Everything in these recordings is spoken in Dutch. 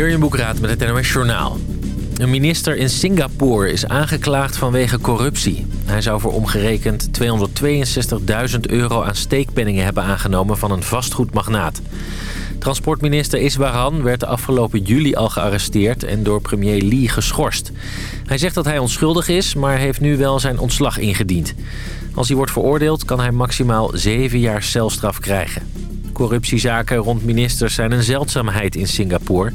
Jurjen Boekraat met het NOS Journaal. Een minister in Singapore is aangeklaagd vanwege corruptie. Hij zou voor omgerekend 262.000 euro aan steekpenningen hebben aangenomen van een vastgoedmagnaat. Transportminister Iswaran werd de afgelopen juli al gearresteerd en door premier Lee geschorst. Hij zegt dat hij onschuldig is, maar heeft nu wel zijn ontslag ingediend. Als hij wordt veroordeeld kan hij maximaal zeven jaar celstraf krijgen. Corruptiezaken rond ministers zijn een zeldzaamheid in Singapore.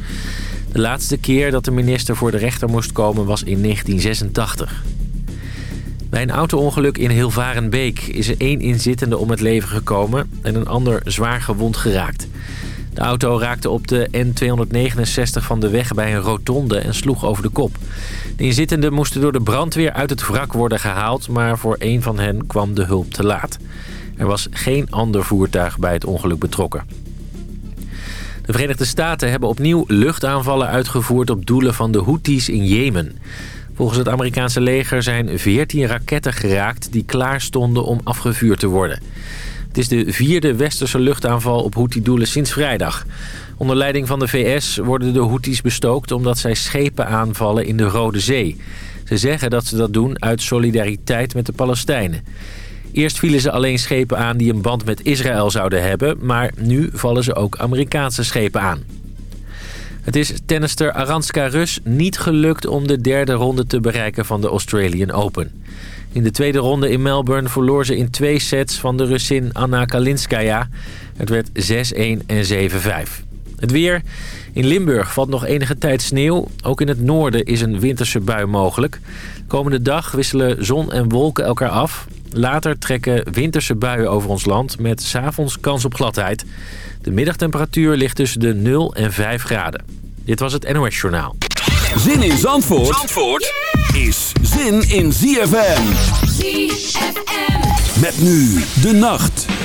De laatste keer dat de minister voor de rechter moest komen was in 1986. Bij een auto-ongeluk in Hilvarenbeek is er één inzittende om het leven gekomen... en een ander zwaar gewond geraakt. De auto raakte op de N269 van de weg bij een rotonde en sloeg over de kop. De inzittenden moesten door de brandweer uit het wrak worden gehaald... maar voor één van hen kwam de hulp te laat. Er was geen ander voertuig bij het ongeluk betrokken. De Verenigde Staten hebben opnieuw luchtaanvallen uitgevoerd op doelen van de Houthis in Jemen. Volgens het Amerikaanse leger zijn 14 raketten geraakt die klaar stonden om afgevuurd te worden. Het is de vierde westerse luchtaanval op Houthi-doelen sinds vrijdag. Onder leiding van de VS worden de Houthis bestookt omdat zij schepen aanvallen in de Rode Zee. Ze zeggen dat ze dat doen uit solidariteit met de Palestijnen. Eerst vielen ze alleen schepen aan die een band met Israël zouden hebben... maar nu vallen ze ook Amerikaanse schepen aan. Het is tennister Aranska Rus niet gelukt om de derde ronde te bereiken van de Australian Open. In de tweede ronde in Melbourne verloor ze in twee sets van de Russin Anna Kalinskaya. Het werd 6-1 en 7-5. Het weer. In Limburg valt nog enige tijd sneeuw. Ook in het noorden is een winterse bui mogelijk. Komende dag wisselen zon en wolken elkaar af. Later trekken winterse buien over ons land met s'avonds kans op gladheid. De middagtemperatuur ligt tussen de 0 en 5 graden. Dit was het NOS Journaal. Zin in Zandvoort, Zandvoort is zin in ZFM. ZFM. Met nu de nacht.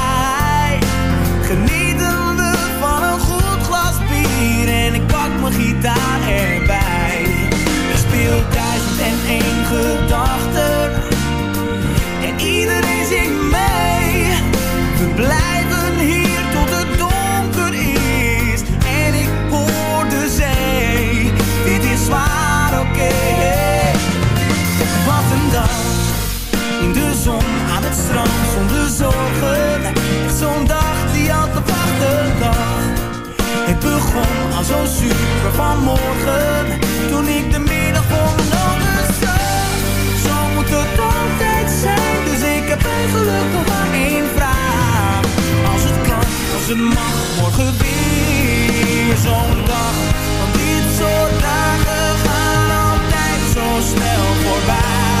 Gitaar erbij. Er speelt duizend en één gedachten en iedereen zingt mee. We blijven hier tot het donker is en ik hoor de zee. Dit is zwaar oké. Wat een dag in de zon aan het strand zonder zorgen. Zo'n dag die al te wachten dag. Het begon al zo super vanmorgen, toen ik de middag voor mijn ogen zag. Zo moet het altijd zijn, dus ik heb eigenlijk nog maar één vraag. Als het kan, als het mag, morgen weer zo'n dag. Want dit soort dagen gaan altijd zo snel voorbij.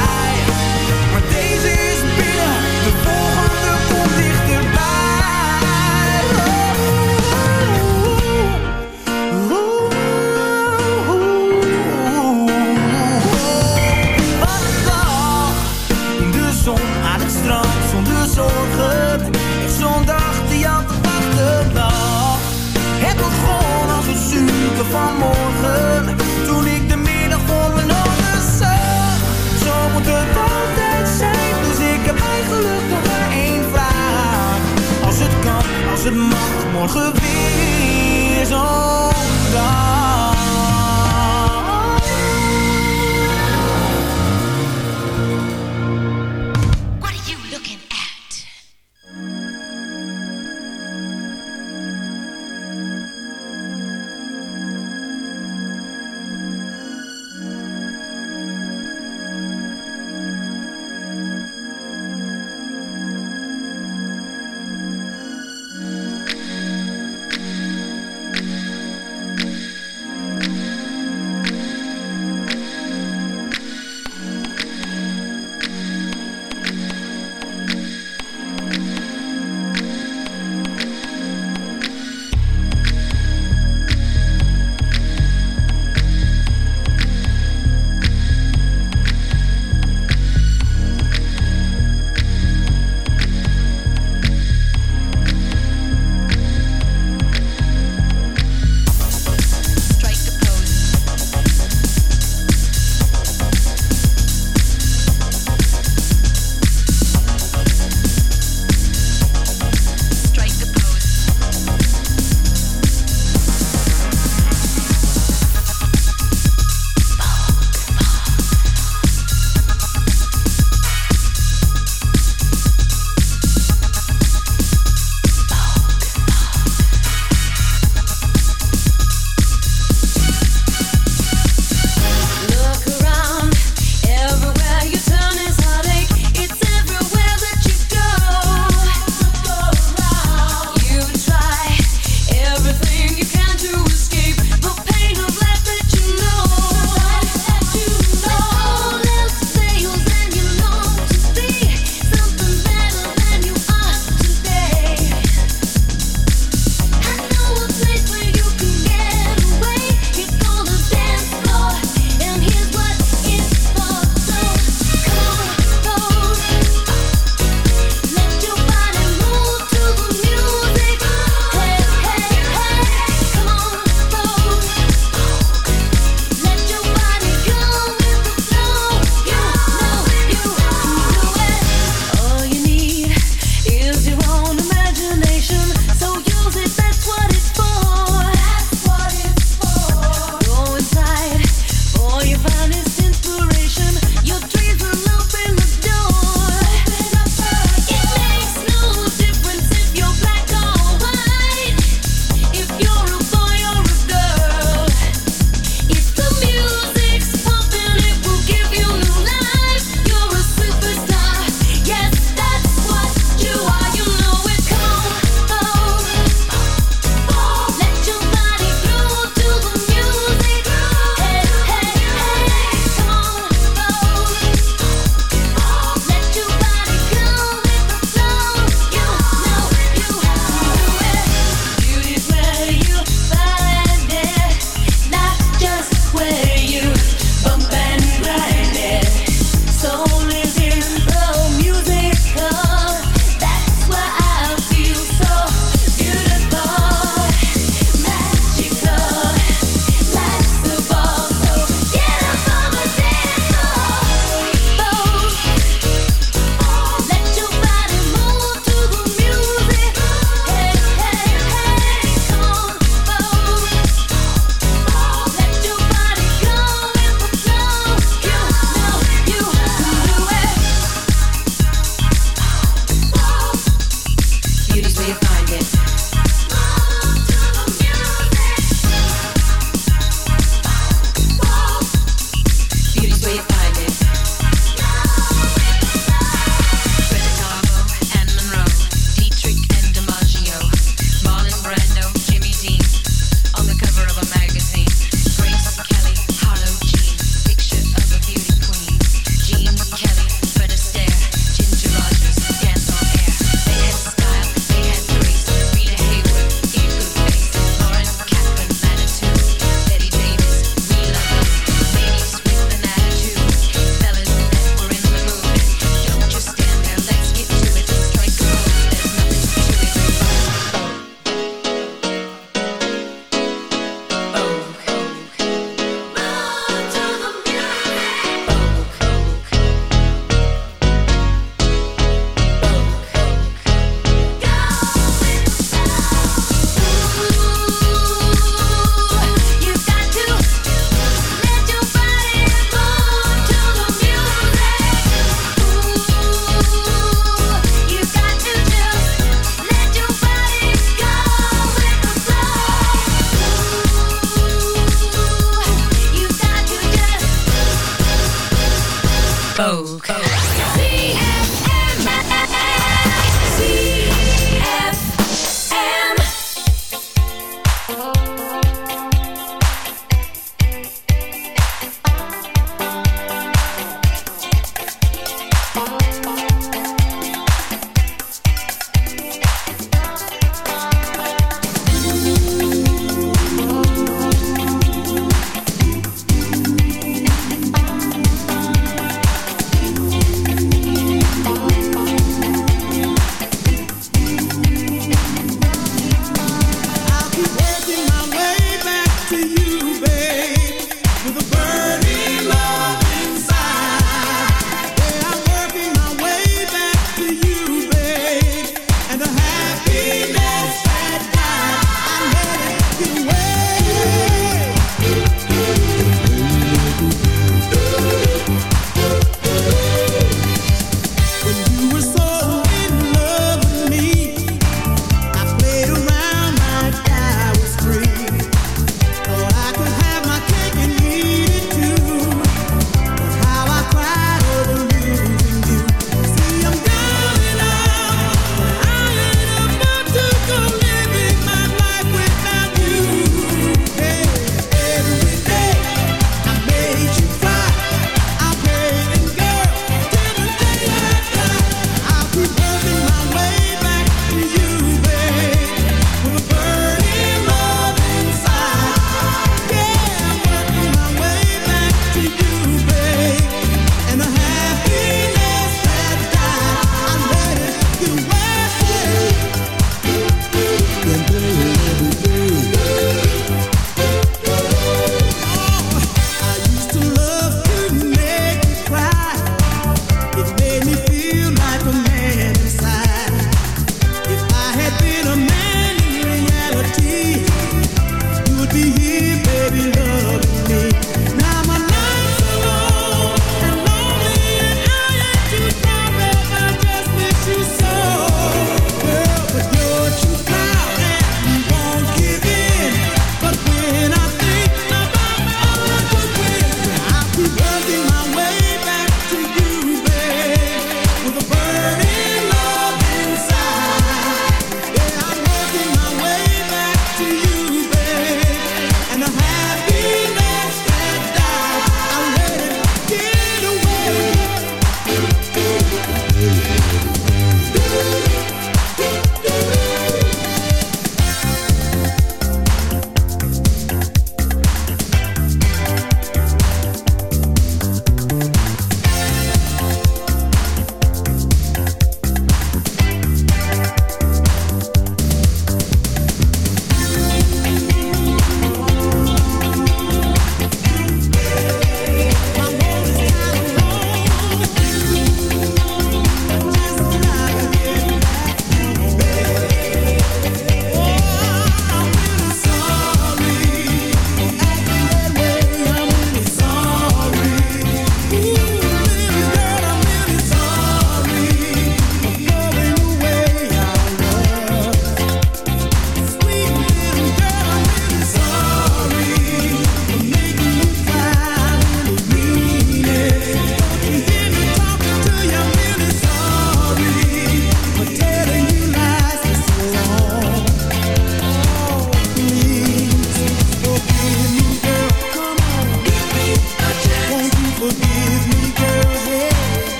Morgen weer zo'n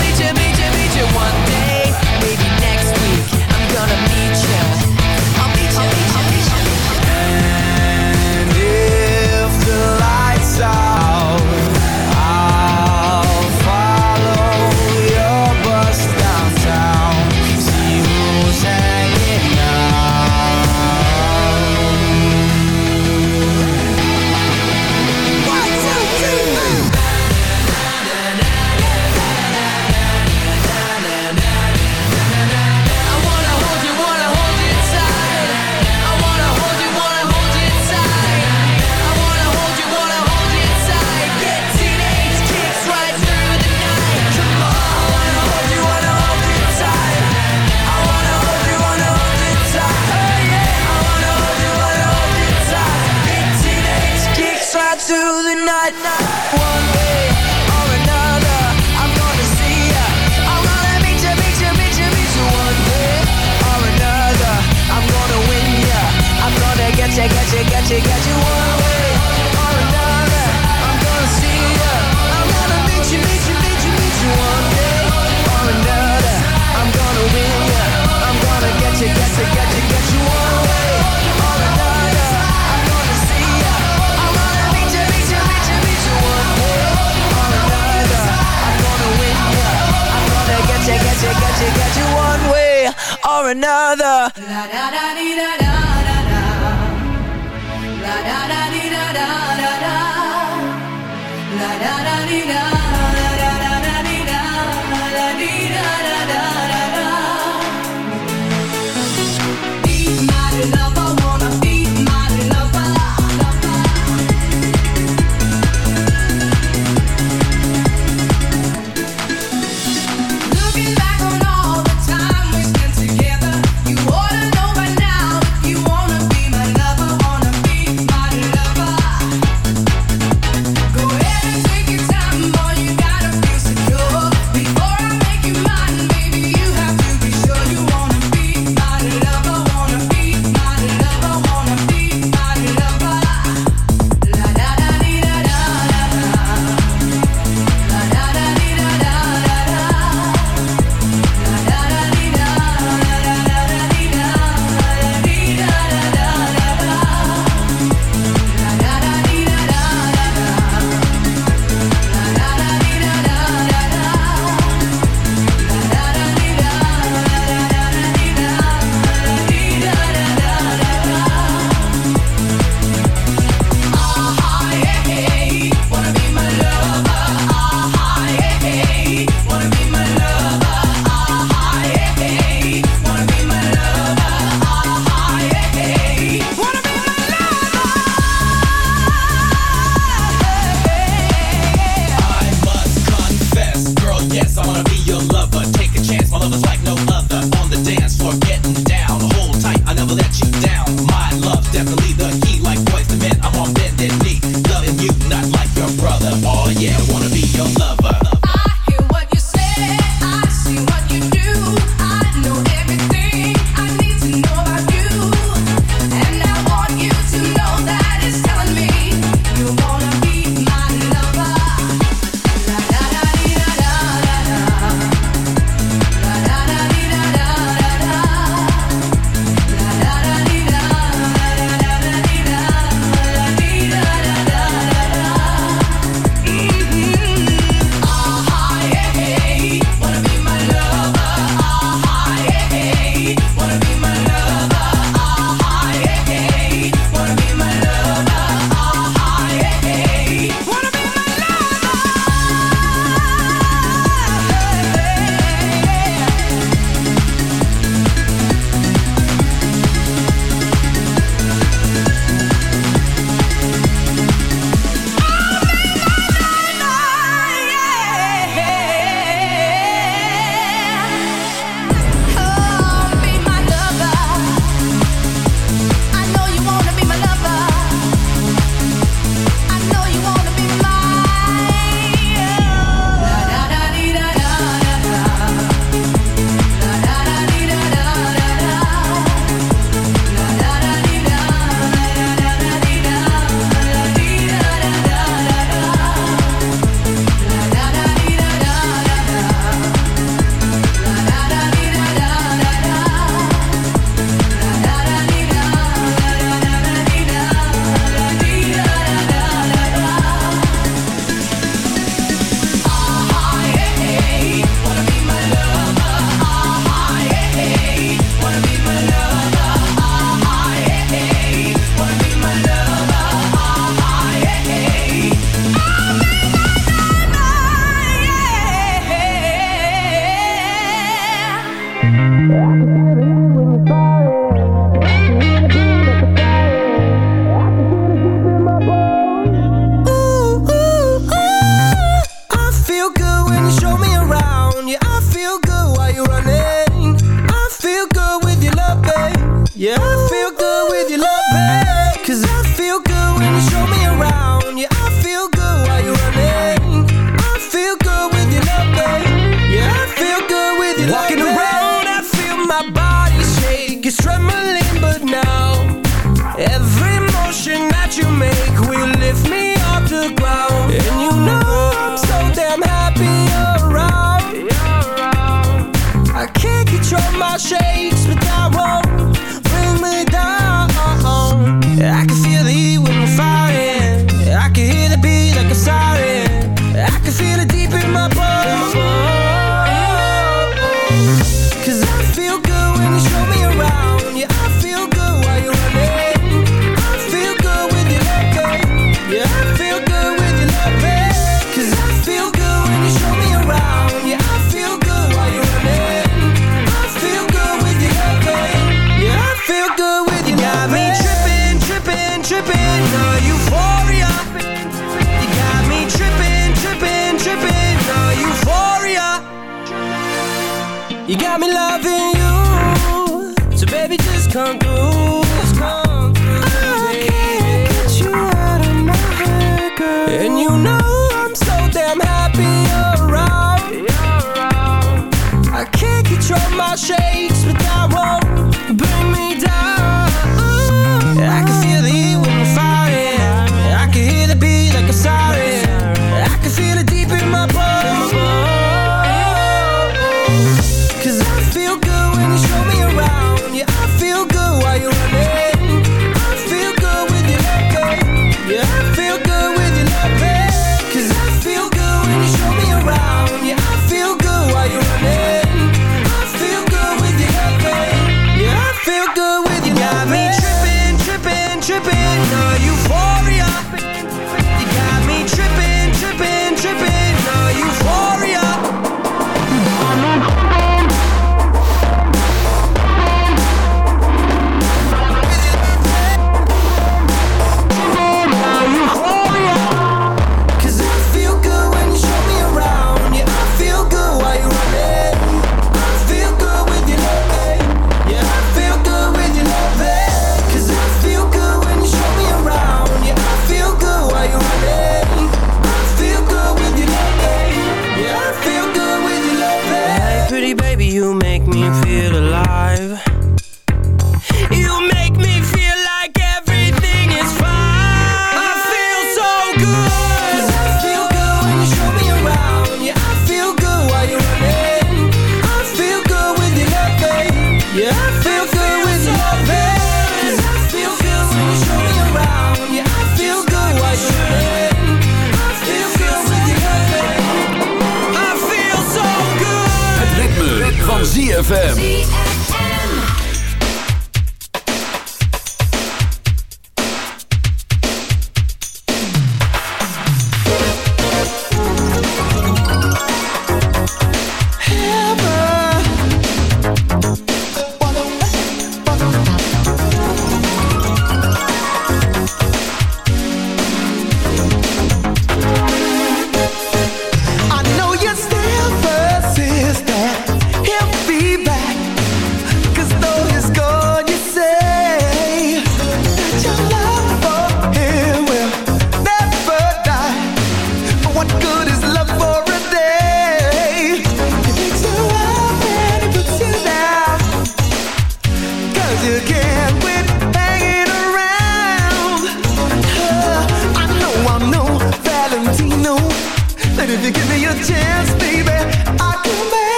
I'll you. Get ya, get ya, get you. One way or another, I'm gonna see ya. I'm gonna meet you, meet you, meet you, meet you. One day or another, I'm gonna win ya. I'm gonna get ya, get ya, get ya, get you. One way or another, I'm gonna see ya. I'm gonna meet ya, meet ya, meet ya, meet you. One way or another, I'm gonna win ya. I'm gonna get ya, get ya, get ya, get you. One way or another. La da da dee da da. humanidad. feel it deep in my bones.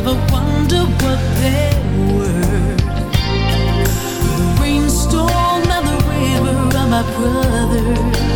Never wonder what they're my brother.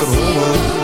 dromen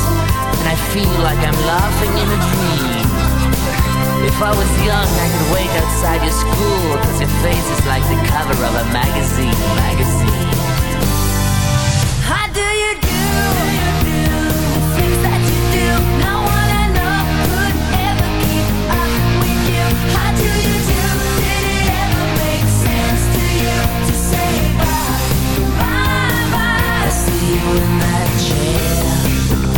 I feel like I'm laughing in a dream. If I was young, I could wait outside your school, cause your face is like the cover of a magazine, magazine. How do you do? The things that you do, no one I know could ever keep up with you. How do you do? Did it ever make sense to you to say bye, bye, bye? I see you in that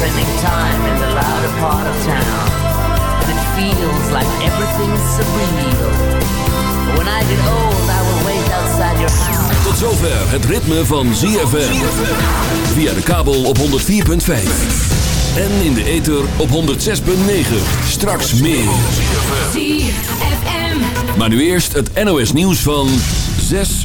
spending time in the louder part of town. It feels like everything's surreal. When I get old, I will wait outside your house. Tot zover het ritme van ZFM. Via de kabel op 104.5. En in de ether op 106.9. Straks meer. ZFM. Maar nu eerst het NOS nieuws van 6